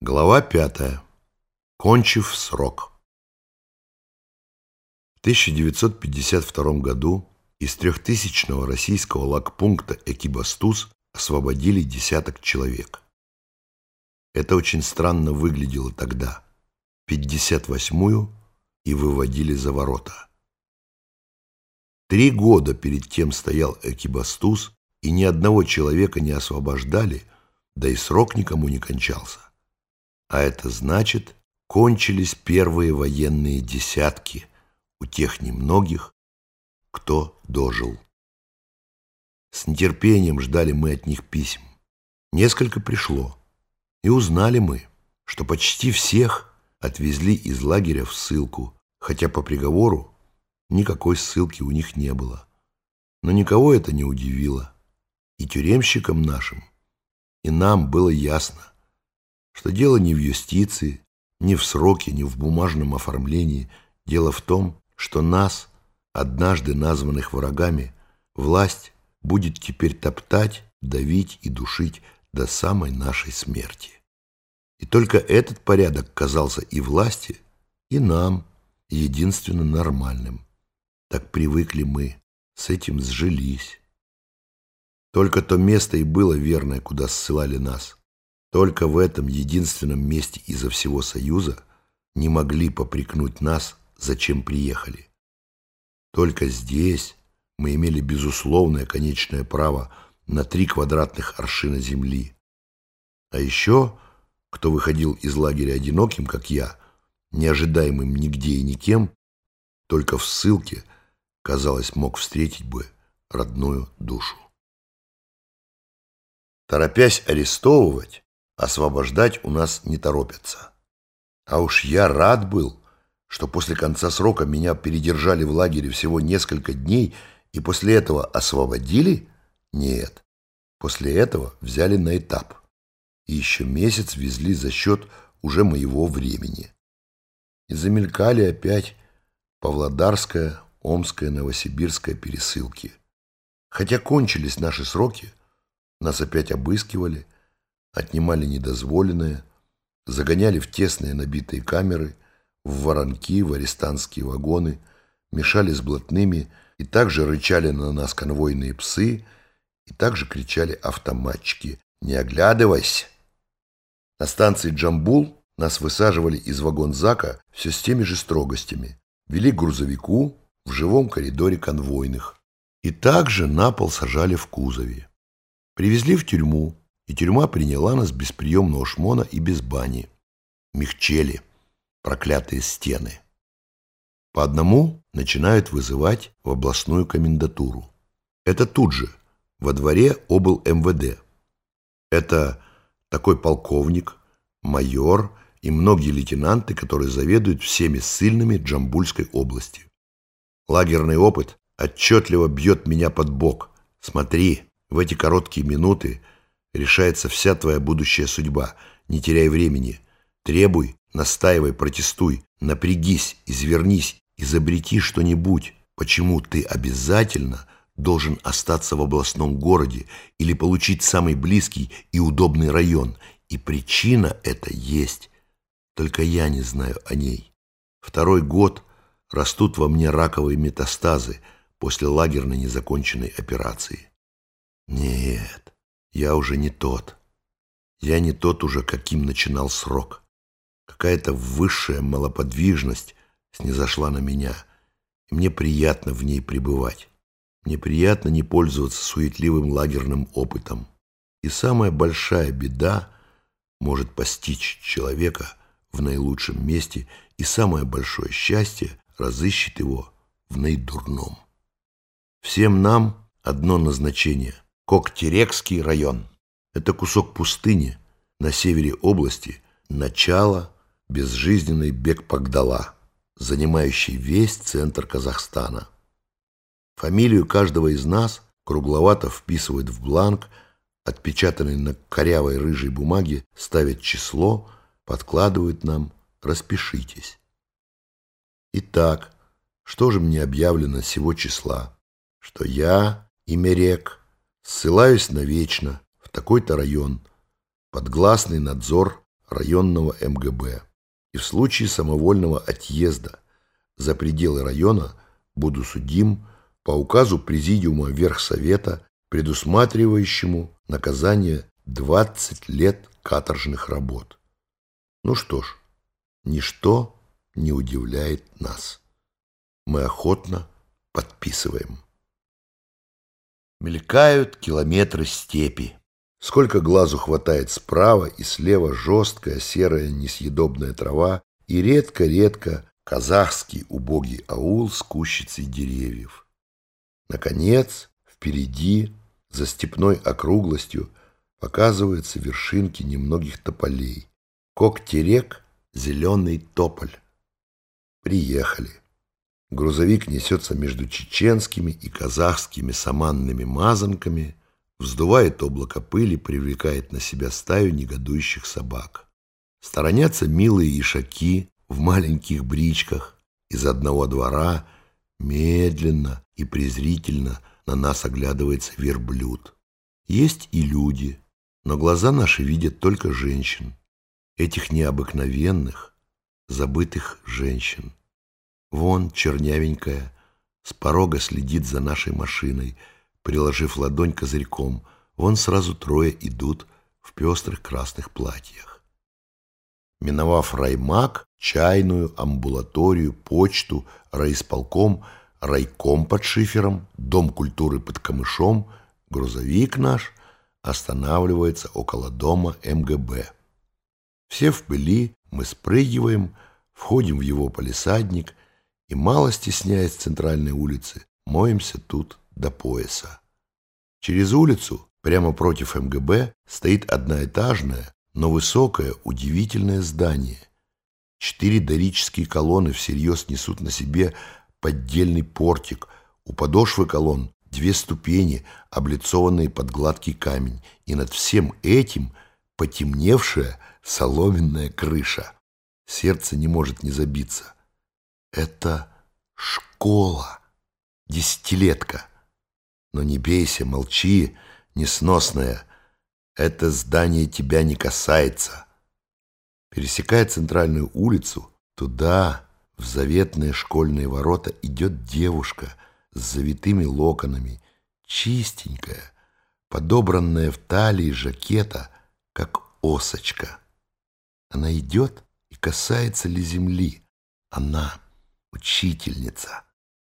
Глава пятая. Кончив срок. В 1952 году из трехтысячного российского лагпункта Экибастуз освободили десяток человек. Это очень странно выглядело тогда. 58-ю и выводили за ворота. Три года перед тем стоял Экибастуз, и ни одного человека не освобождали, да и срок никому не кончался. А это значит, кончились первые военные десятки у тех немногих, кто дожил. С нетерпением ждали мы от них писем. Несколько пришло. И узнали мы, что почти всех отвезли из лагеря в ссылку, хотя по приговору никакой ссылки у них не было. Но никого это не удивило. И тюремщикам нашим, и нам было ясно, что дело не в юстиции, не в сроке, не в бумажном оформлении. Дело в том, что нас, однажды названных врагами, власть будет теперь топтать, давить и душить до самой нашей смерти. И только этот порядок казался и власти, и нам единственно нормальным. Так привыкли мы, с этим сжились. Только то место и было верное, куда ссылали нас. Только в этом единственном месте изо всего Союза не могли попрекнуть нас, зачем приехали. Только здесь мы имели безусловное конечное право на три квадратных аршина земли. А еще, кто выходил из лагеря одиноким, как я, неожидаемым нигде и никем, только в ссылке, казалось, мог встретить бы родную душу. Торопясь арестовывать, освобождать у нас не торопятся. А уж я рад был, что после конца срока меня передержали в лагере всего несколько дней и после этого освободили? Нет. После этого взяли на этап. И еще месяц везли за счет уже моего времени. И замелькали опять Павлодарская, Омская, Новосибирская пересылки. Хотя кончились наши сроки, нас опять обыскивали – отнимали недозволенное, загоняли в тесные набитые камеры, в воронки, в арестантские вагоны, мешали с блатными, и также рычали на нас конвойные псы, и также кричали автоматчики «Не оглядывайся!». На станции Джамбул нас высаживали из вагон-зака все с теми же строгостями, вели к грузовику в живом коридоре конвойных и также на пол сажали в кузове. Привезли в тюрьму, и тюрьма приняла нас без приемного шмона и без бани. Мягчели проклятые стены. По одному начинают вызывать в областную комендатуру. Это тут же, во дворе обл. МВД. Это такой полковник, майор и многие лейтенанты, которые заведуют всеми ссыльными Джамбульской области. Лагерный опыт отчетливо бьет меня под бок. Смотри, в эти короткие минуты решается вся твоя будущая судьба. Не теряй времени. Требуй, настаивай, протестуй. Напрягись, извернись, изобрети что-нибудь. Почему ты обязательно должен остаться в областном городе или получить самый близкий и удобный район? И причина эта есть. Только я не знаю о ней. Второй год растут во мне раковые метастазы после лагерной незаконченной операции. Нет, я уже не тот. Я не тот уже, каким начинал срок. Какая-то высшая малоподвижность снизошла на меня, и мне приятно в ней пребывать. Мне приятно не пользоваться суетливым лагерным опытом. И самая большая беда может постичь человека в наилучшем месте, и самое большое счастье разыщет его в наидурном. Всем нам одно назначение — Коктерекский район. Это кусок пустыни на севере области, начало безжизненной Бекпагдала, занимающий весь центр Казахстана. Фамилию каждого из нас кругловато вписывают в бланк, отпечатанный на корявой рыжей бумаге, ставят число, подкладывают нам «Распишитесь». Итак, что же мне объявлено сего числа? Что я, Имерек, ссылаюсь навечно в такой-то район, под гласный надзор районного МГБ. И в случае самовольного отъезда за пределы района буду судим по указу Президиума Верхсовета, предусматривающему наказание 20 лет каторжных работ. Ну что ж, ничто не удивляет нас. Мы охотно подписываем. Мелькают километры степи. Сколько глазу хватает справа и слева жесткая серая несъедобная трава и редко-редко казахский убогий аул с кущицей деревьев. Наконец, впереди, за степной округлостью, показываются вершинки немногих тополей. Кок-терек — зеленый тополь. Приехали. Грузовик несется между чеченскими и казахскими саманными мазанками, вздувает облако пыли, привлекает на себя стаю негодующих собак. Сторонятся милые ишаки в маленьких бричках. Из одного двора медленно и презрительно на нас оглядывается верблюд. Есть и люди, но глаза наши видят только женщин, этих необыкновенных, забытых женщин. Вон чернявенькая, с порога следит за нашей машиной, приложив ладонь козырьком. Вон сразу трое идут в пестрых красных платьях. Миновав раймак, чайную, амбулаторию, почту, райисполком, райком под шифером, дом культуры под камышом, грузовик наш останавливается около дома МГБ. Все в пыли, мы спрыгиваем, входим в его полисадник и, мало стесняясь центральной улицы, моемся тут до пояса. Через улицу, прямо против МГБ, стоит одноэтажное, но высокое, удивительное здание. Четыре дорические колонны всерьез несут на себе поддельный портик. У подошвы колонн две ступени, облицованные под гладкий камень, и над всем этим потемневшая соломенная крыша. Сердце не может не забиться. Это школа, десятилетка. Но не бейся, молчи, несносная. Это здание тебя не касается. Пересекая центральную улицу, туда, в заветные школьные ворота, идет девушка с завитыми локонами, чистенькая, подобранная в талии жакета, как осочка. Она идет и касается ли земли. Она учительница.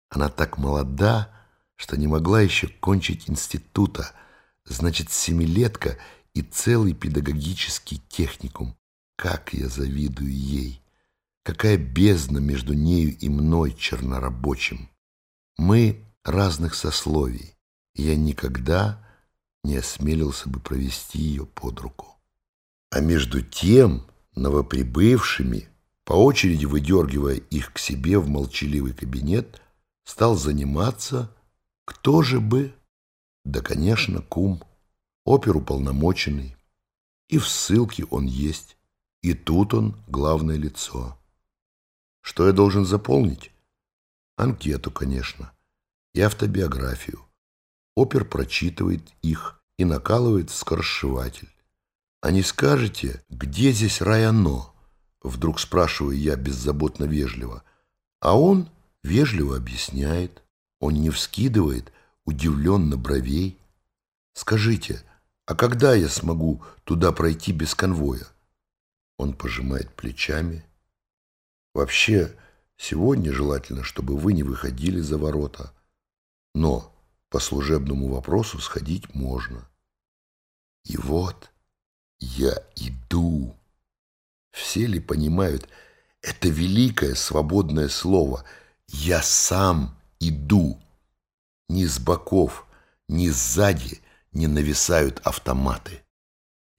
Она так молода, что не могла еще кончить института, значит, семилетка и целый педагогический техникум. Как я завидую ей! Какая бездна между нею и мной, чернорабочим! Мы разных сословий, и я никогда не осмелился бы провести ее под руку. А между тем новоприбывшими по очереди выдергивая их к себе в молчаливый кабинет, стал заниматься кто же бы? Да, конечно, кум, оперуполномоченный. И в ссылке он есть, и тут он главное лицо. Что я должен заполнить? Анкету, конечно, и автобиографию. Опер прочитывает их и накалывает скоросшиватель. А не скажете, где здесь районо? Вдруг спрашиваю я беззаботно вежливо. А он вежливо объясняет. Он не вскидывает удивленно бровей. Скажите, а когда я смогу туда пройти без конвоя? Он пожимает плечами. Вообще, сегодня желательно, чтобы вы не выходили за ворота. Но по служебному вопросу сходить можно. И вот я иду. Все ли понимают это великое свободное слово «я сам иду»? Ни с боков, ни сзади не нависают автоматы.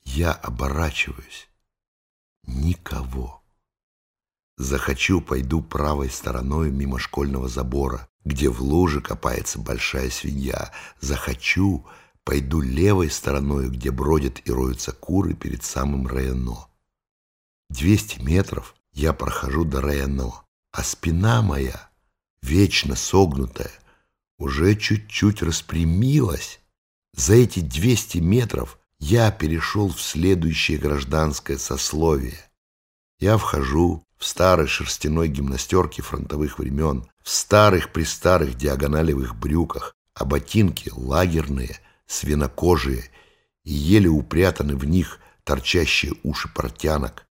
Я оборачиваюсь. Никого. Захочу, пойду правой стороной мимо школьного забора, где в луже копается большая свинья. Захочу, пойду левой стороной, где бродят и роются куры перед самым районо. Двести метров я прохожу до Райано, а спина моя, вечно согнутая, уже чуть-чуть распрямилась. За эти двести метров я перешел в следующее гражданское сословие. Я вхожу в старой шерстяной гимнастерке фронтовых времен, в старых-престарых диагоналевых брюках, а ботинки лагерные, свинокожие и еле упрятаны в них торчащие уши портянок.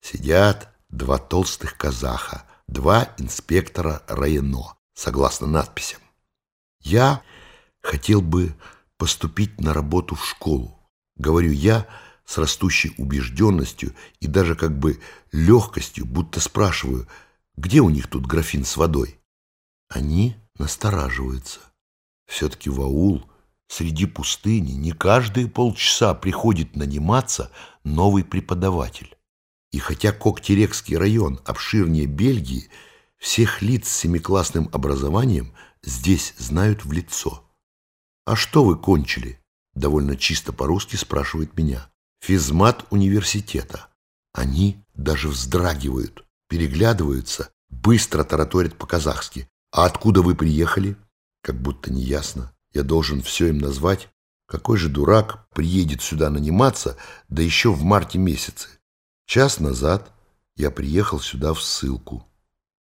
Сидят два толстых казаха, два инспектора районо, согласно надписям. Я хотел бы поступить на работу в школу, говорю я с растущей убежденностью и даже как бы легкостью, будто спрашиваю, где у них тут графин с водой. Они настораживаются. Все-таки в аул среди пустыни не каждые полчаса приходит наниматься новый преподаватель. И хотя Коктерекский район обширнее Бельгии, всех лиц с семиклассным образованием здесь знают в лицо. «А что вы кончили?» – довольно чисто по-русски спрашивает меня. «Физмат университета». Они даже вздрагивают, переглядываются, быстро тараторят по-казахски. «А откуда вы приехали?» Как будто неясно. Я должен все им назвать. Какой же дурак приедет сюда наниматься, да еще в марте месяце? Час назад я приехал сюда в ссылку.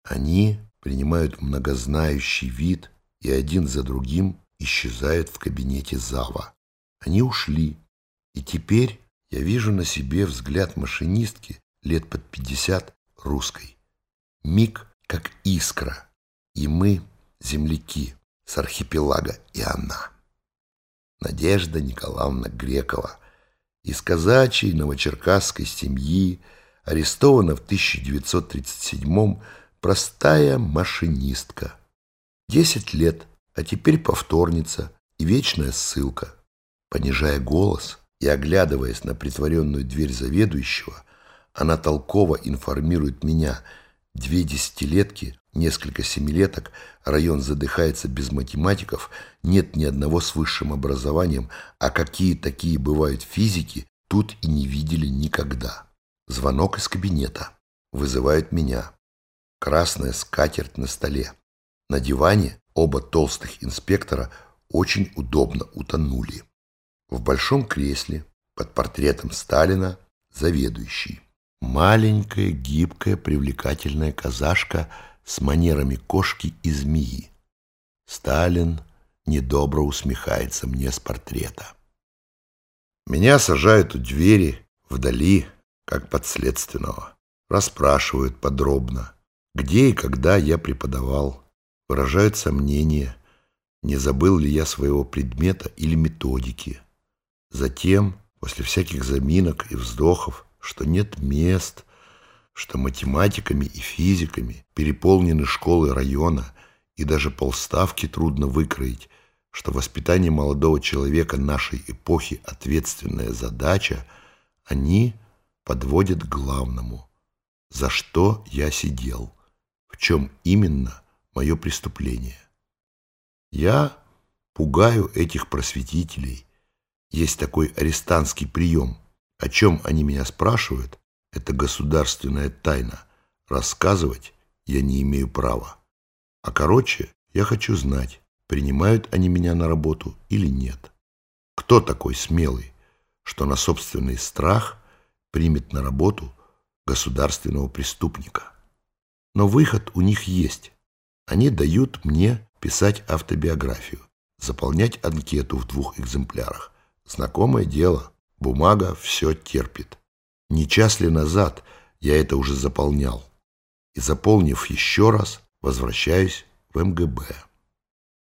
Они принимают многознающий вид и один за другим исчезают в кабинете зава. Они ушли, и теперь я вижу на себе взгляд машинистки лет под пятьдесят русской. Миг как искра, и мы земляки с архипелага и она. Надежда Николаевна Грекова – из казачьей новочеркасской семьи, арестована в 1937-м простая машинистка. Десять лет, а теперь повторница и вечная ссылка. Понижая голос и оглядываясь на притворенную дверь заведующего, она толково информирует меня, две десятилетки Несколько семилеток, район задыхается без математиков, нет ни одного с высшим образованием, а какие такие бывают физики, тут и не видели никогда. Звонок из кабинета. Вызывают меня. Красная скатерть на столе. На диване оба толстых инспектора очень удобно утонули. В большом кресле под портретом Сталина заведующий. Маленькая, гибкая, привлекательная казашка – с манерами кошки и змеи. Сталин недобро усмехается мне с портрета. Меня сажают у двери, вдали, как подследственного. Расспрашивают подробно, где и когда я преподавал. Выражают сомнения, не забыл ли я своего предмета или методики. Затем, после всяких заминок и вздохов, что нет мест, что математиками и физиками переполнены школы района, и даже полставки трудно выкроить, что воспитание молодого человека нашей эпохи ответственная задача, они подводят к главному. За что я сидел? В чем именно мое преступление? Я пугаю этих просветителей. Есть такой арестантский прием. О чем они меня спрашивают, это государственная тайна. Рассказывать я не имею права. А короче, я хочу знать, принимают они меня на работу или нет. Кто такой смелый, что на собственный страх примет на работу государственного преступника? Но выход у них есть. Они дают мне писать автобиографию, заполнять анкету в двух экземплярах. Знакомое дело, бумага все терпит. Не час ли назад я это уже заполнял? И заполнив еще раз, возвращаюсь в МГБ.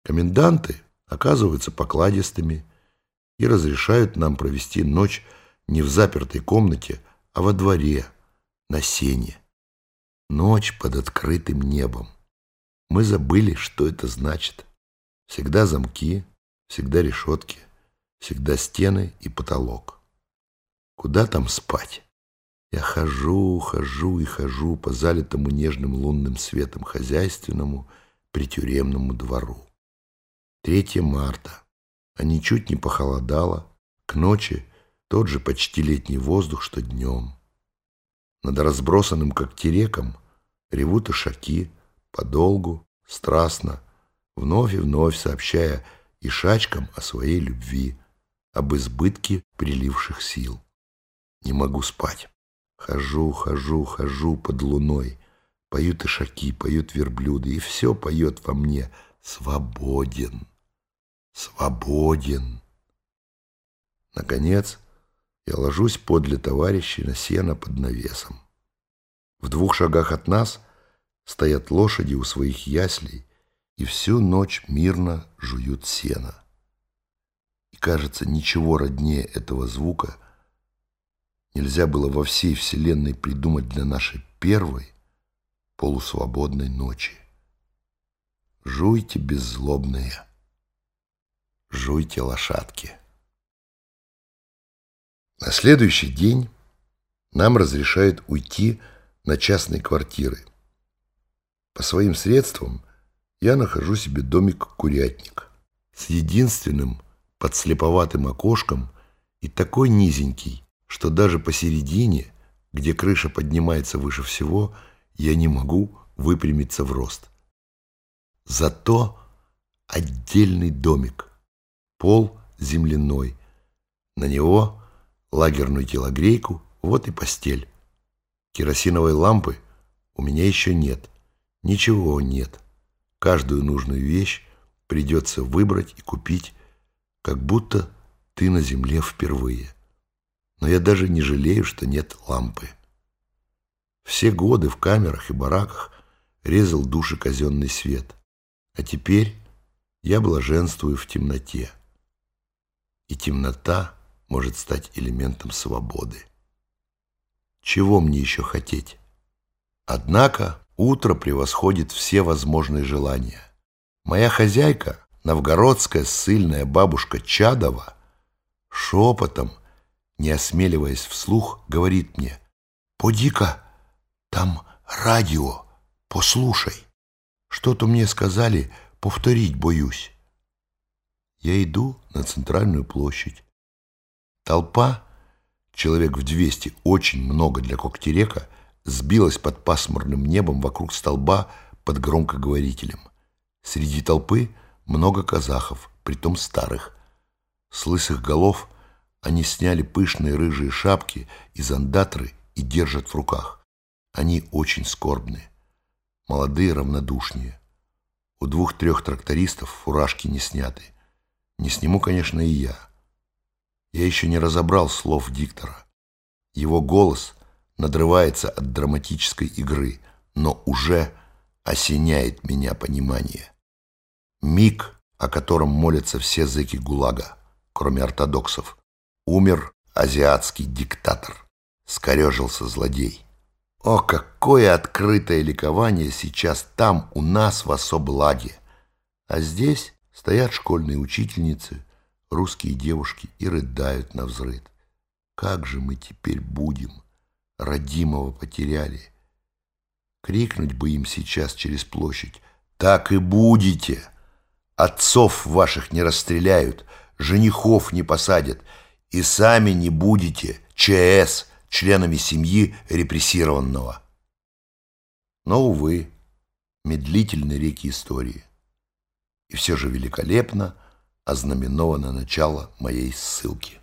Коменданты оказываются покладистыми и разрешают нам провести ночь не в запертой комнате, а во дворе, на сене. Ночь под открытым небом. Мы забыли, что это значит. Всегда замки, всегда решетки, всегда стены и потолок. Куда там спать? Я хожу, хожу и хожу по залитому нежным лунным светом хозяйственному притюремному двору. 3 марта, а ничуть не похолодало, к ночи тот же почти летний воздух, что днем. Над разбросанным когтереком ревут ишаки, подолгу, страстно, вновь и вновь сообщая ишачкам о своей любви, об избытке приливших сил. Не могу спать. Хожу, хожу, хожу под луной. Поют ишаки, поют верблюды, и все поет во мне «Свободен! Свободен!» Наконец, я ложусь подле товарищей на сено под навесом. В двух шагах от нас стоят лошади у своих яслей и всю ночь мирно жуют сено. И кажется, ничего роднее этого звука нельзя было во всей вселенной придумать для нашей первой полусвободной ночи. Жуйте, беззлобные, жуйте, лошадки. На следующий день нам разрешают уйти на частные квартиры. По своим средствам я нахожу себе домик-курятник с единственным подслеповатым окошком и такой низенький, что даже посередине, где крыша поднимается выше всего, я не могу выпрямиться в рост. Зато отдельный домик, пол земляной, на него лагерную телогрейку, вот и постель. Керосиновой лампы у меня еще нет, ничего нет. Каждую нужную вещь придется выбрать и купить, как будто ты на земле впервые. Но я даже не жалею, что нет лампы. Все годы в камерах и бараках резал души казенный свет. А теперь я блаженствую в темноте. И темнота может стать элементом свободы. Чего мне еще хотеть? Однако утро превосходит все возможные желания. Моя хозяйка, новгородская ссыльная бабушка Чадова, шепотом, не осмеливаясь вслух, говорит мне, «Поди-ка, там радио, послушай. Что-то мне сказали, повторить боюсь». Я иду на центральную площадь. Толпа, человек в двести, очень много для Коктерека, сбилась под пасмурным небом вокруг столба под громкоговорителем. Среди толпы много казахов, притом старых. С лысых голов они сняли пышные рыжие шапки и зандатры и держат в руках. Они очень скорбные, молодые равнодушнее. У двух-трех трактористов фуражки не сняты. Не сниму, конечно, и я. Я еще не разобрал слов диктора. Его голос надрывается от драматической игры, но уже осеняет меня понимание. Миг, о котором молятся все зэки ГУЛАГа, кроме ортодоксов. Умер азиатский диктатор. Скорежился злодей. О, какое открытое ликование сейчас там, у нас, в Особлаге! А здесь стоят школьные учительницы, русские девушки и рыдают на взрыд. Как же мы теперь будем? Родимого потеряли. Крикнуть бы им сейчас через площадь. Так и будете. Отцов ваших не расстреляют, женихов не посадят, и сами не будете ЧС членами семьи репрессированного. Но, увы, медлительны реки истории. И все же великолепно – ознаменовано начало моей ссылки.